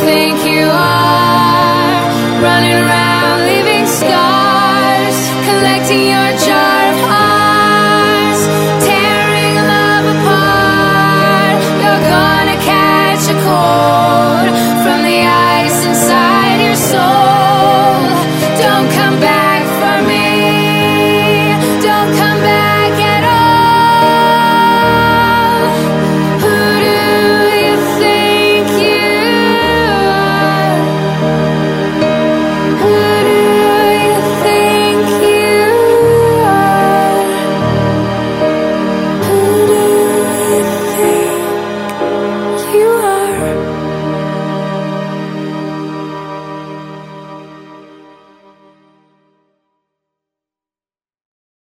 think you are? Running around. you